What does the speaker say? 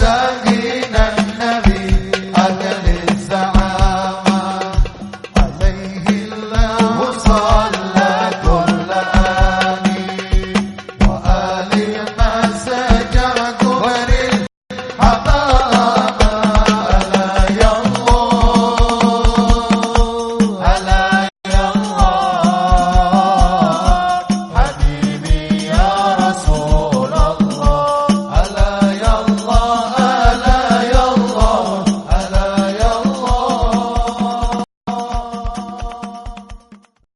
Sir.